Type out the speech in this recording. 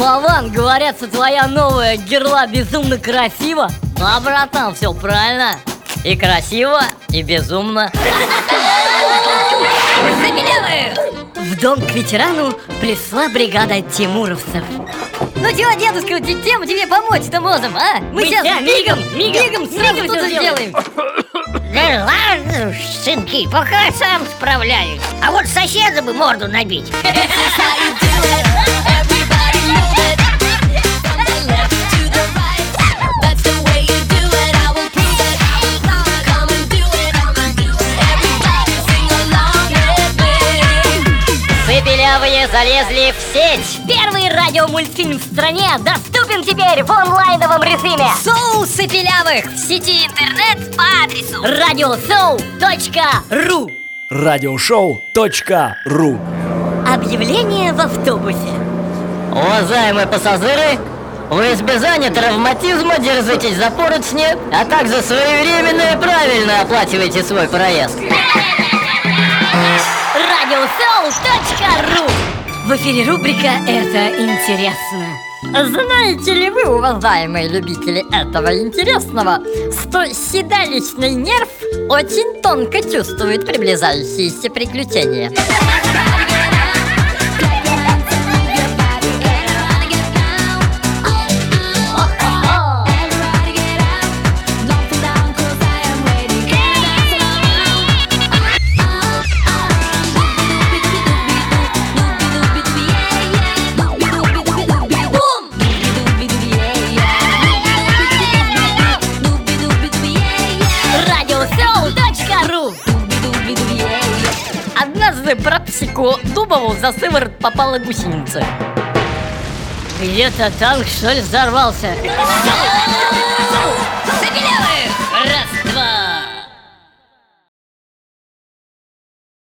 говорят, что твоя новая герла безумно красива. Да, братан, все правильно. И красиво, и безумно. В дом к ветерану пришла бригада тимуровцев. Ну чего, дедушка, чем тебе помочь-то можем, а? Мы, Мы сейчас ща, мигом, мигом, мигом сразу мигом тут сделаем. Да ладно, сынки, пока сам справляюсь. А вот соседа бы морду набить. Сыпелявые залезли в сеть. Первый радиомультфильм в стране доступен теперь в онлайновом режиме. Соул Сыпелявых в сети интернет по адресу. Radioshow.ru Радиошоу.ру Объявление в автобусе. Уважаемые пассажиры, в избежание травматизма держитесь за поручни, а также своевременно и правильно оплачивайте свой проезд. radioshow.ru В эфире рубрика «Это интересно» Знаете ли вы, уважаемые любители этого интересного, что седалищный нерв очень тонко чувствует приближающиеся приключения? однажды братчику Дубову за сыворот попала гусеница. Где-то танк, что ли, взорвался? Забелевых! Раз,